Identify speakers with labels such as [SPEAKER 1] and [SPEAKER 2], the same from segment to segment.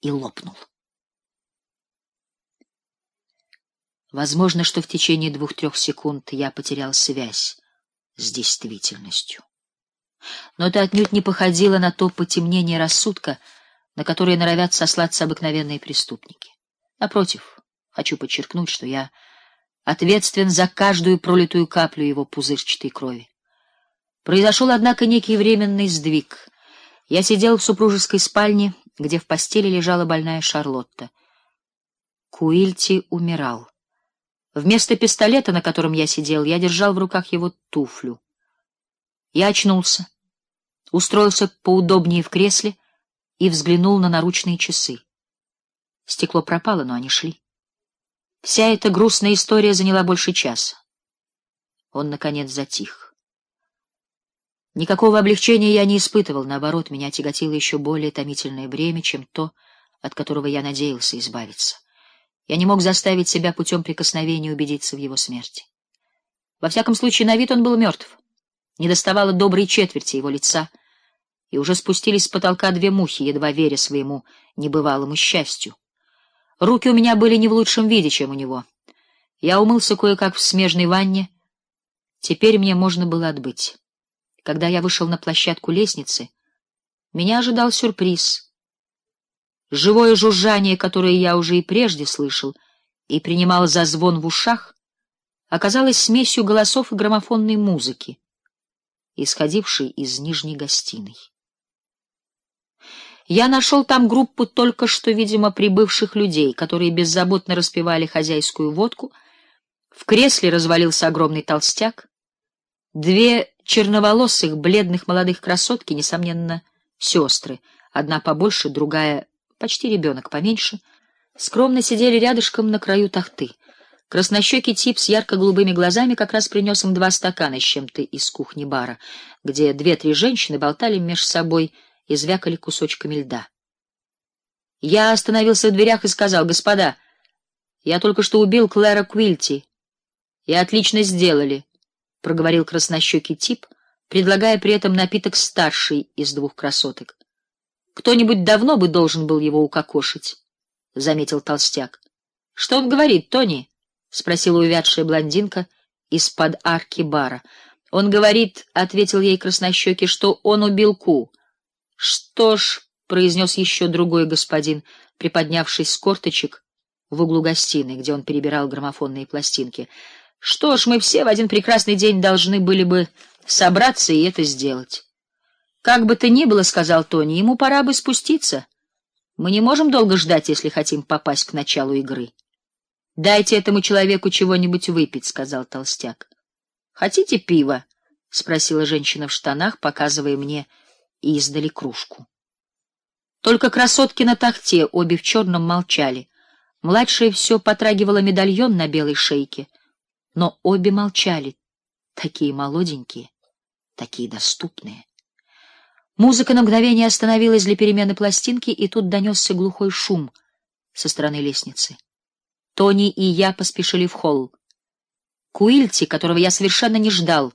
[SPEAKER 1] и лопнул. Возможно, что в течение двух-трех секунд я потерял связь с действительностью. Но это отнюдь не походило на то потемнение рассудка, на которое норовят сослаться обыкновенные преступники. Напротив, хочу подчеркнуть, что я ответственен за каждую пролитую каплю его пузырчатой крови. Произошел, однако, некий временный сдвиг. Я сидел в супружеской спальне, где в постели лежала больная Шарлотта. Куильти умирал. Вместо пистолета, на котором я сидел, я держал в руках его туфлю. Я очнулся, устроился поудобнее в кресле и взглянул на наручные часы. Стекло пропало, но они шли. Вся эта грустная история заняла больше часа. Он наконец затих. Никакого облегчения я не испытывал, наоборот, меня тяготило еще более томительное бремя, чем то, от которого я надеялся избавиться. Я не мог заставить себя путем прикосновения убедиться в его смерти. Во всяком случае, на вид он был мертв. Не доставало доброй четверти его лица, и уже спустились с потолка две мухи, едва веря своему небывалому счастью. Руки у меня были не в лучшем виде, чем у него. Я умылся кое-как в смежной ванне. Теперь мне можно было отбыть. Когда я вышел на площадку лестницы, меня ожидал сюрприз. Живое жужжание, которое я уже и прежде слышал и принимал за звон в ушах, оказалось смесью голосов и граммофонной музыки, исходившей из нижней гостиной. Я нашел там группу только что, видимо, прибывших людей, которые беззаботно распивали хозяйскую водку. В кресле развалился огромный толстяк. Две черноволосых, бледных молодых красотки, несомненно, сестры, одна побольше, другая почти ребенок поменьше, скромно сидели рядышком на краю тахты. Краснощекий тип с ярко-голубыми глазами как раз принес им два стакана с чем-то из кухни бара, где две-три женщины болтали меж собой и звякали кусочками льда. Я остановился в дверях и сказал: "Господа, я только что убил Клэра Квильти. И отлично сделали", проговорил краснощекий тип, предлагая при этом напиток старший из двух красоток. Кто-нибудь давно бы должен был его укокошить, заметил толстяк. Что он говорит, Тони? спросила увядшая блондинка из-под арки бара. Он говорит, ответил ей краснощекий, что он убил Ку. Что ж, произнес еще другой господин, приподнявшись с корточек в углу гостиной, где он перебирал граммофонные пластинки. Что ж, мы все в один прекрасный день должны были бы собраться и это сделать. Как бы то ни было, сказал Тони, ему пора бы спуститься. Мы не можем долго ждать, если хотим попасть к началу игры. Дайте этому человеку чего-нибудь выпить, сказал толстяк. Хотите пива? спросила женщина в штанах, показывая мне издали кружку. Только красотки на тахте, обе в черном, молчали. Младшая все потрагивала медальон на белой шейке, но обе молчали, такие молоденькие, такие доступные. Музыка на мгновение остановилась для перемены пластинки, и тут донесся глухой шум со стороны лестницы. Тони и я поспешили в холл. Куильти, которого я совершенно не ждал,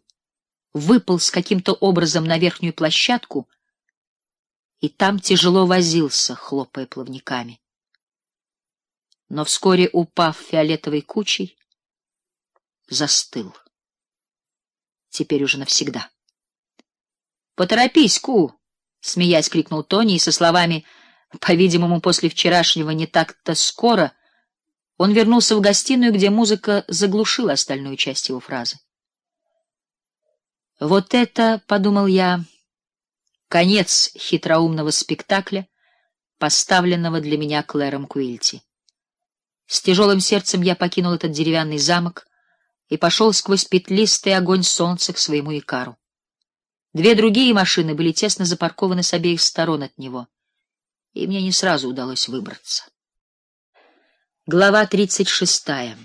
[SPEAKER 1] выпал с каким-то образом на верхнюю площадку и там тяжело возился, хлопая плавниками. Но вскоре, упав фиолетовой кучей, застыл. Теперь уже навсегда. Поторопись, Ку, смеясь крикнул Тони и со словами, по-видимому, после вчерашнего не так-то скоро, он вернулся в гостиную, где музыка заглушила остальную часть его фразы. Вот это, подумал я, конец хитроумного спектакля, поставленного для меня Клэром Куильти. С тяжелым сердцем я покинул этот деревянный замок и пошел сквозь петлистый огонь солнца к своему икару. Две другие машины были тесно запаркованы с обеих сторон от него, и мне не сразу удалось выбраться. Глава тридцать шестая.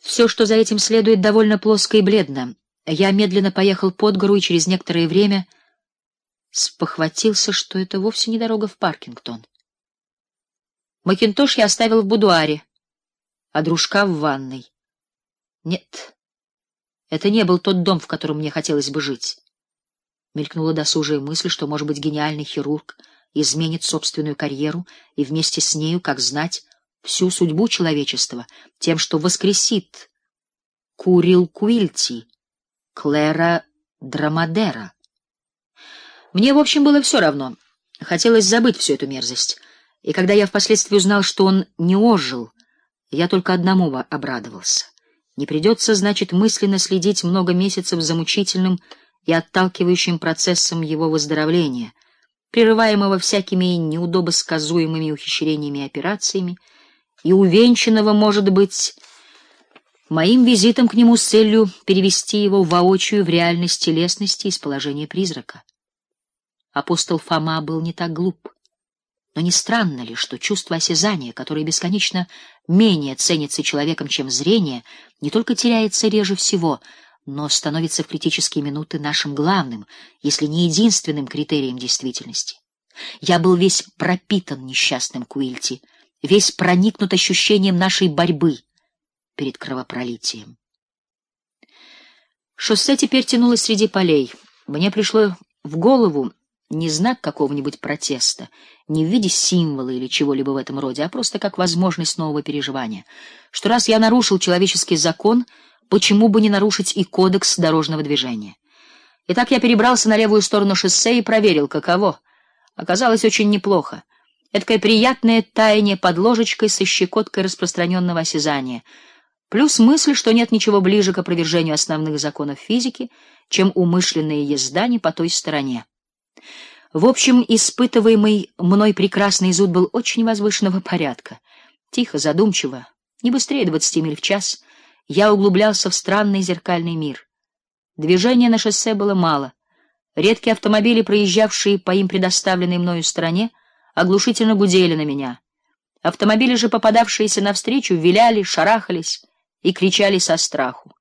[SPEAKER 1] Все, что за этим следует, довольно плоско и бледно. Я медленно поехал под гору и через некоторое время спохватился, что это вовсе не дорога в Паркингтон. Макинтош я оставил в будуаре, а дружка в ванной. Нет. Это не был тот дом, в котором мне хотелось бы жить. Мелькнула досужая мысль, что, может быть, гениальный хирург изменит собственную карьеру и вместе с нею, как знать, всю судьбу человечества тем, что воскресит Курил Куильти, Клэра Драмадера. Мне, в общем, было все равно. Хотелось забыть всю эту мерзость. И когда я впоследствии узнал, что он не ожил, я только одному обрадовался. Не придется, значит, мысленно следить много месяцев за мучительным и отталкивающим процессом его выздоровления, прерываемого всякими неудобосказуемыми ухищрениями и операциями, и увенчанного, может быть, моим визитом к нему с целью перевести его воочию в реальность телесности из положения призрака. Апостол Фома был не так глуп. Но не странно ли, что чувство осязания, которое бесконечно менее ценится человеком, чем зрение, не только теряется реже всего, но становится в критические минуты нашим главным, если не единственным критерием действительности. Я был весь пропитан несчастным Куильти, весь проникнут ощущением нашей борьбы перед кровопролитием. Шоссе теперь тянулось среди полей. Мне пришло в голову не знак какого-нибудь протеста, не в виде символа или чего-либо в этом роде, а просто как возможность нового переживания. Что раз я нарушил человеческий закон, почему бы не нарушить и кодекс дорожного движения? Итак, я перебрался на левую сторону шоссе и проверил, каково. Оказалось очень неплохо. Эдакое приятное таяние под ложечкой со щекоткой распространенного осязания. Плюс мысль, что нет ничего ближе к опровержению основных законов физики, чем умышленная езда не по той стороне. В общем, испытываемый мной прекрасный зуд был очень возвышенного порядка. Тихо, задумчиво, не быстрее двадцати миль в час, я углублялся в странный зеркальный мир. Движения на шоссе было мало. Редкие автомобили, проезжавшие по им предоставленной мною стороне, оглушительно гудели на меня. Автомобили же, попадавшиеся навстречу, виляли, шарахались и кричали со страху.